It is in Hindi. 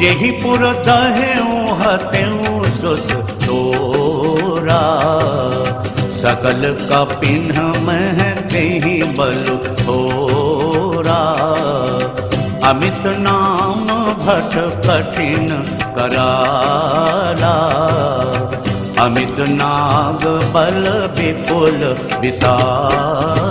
यही पुरता है हतेऊ सुत तोरा। सकल का पिन्ह मह ही बल थोरा। अमित नाम भट कठिन कराला। अमित नाग बल विपुल विसारा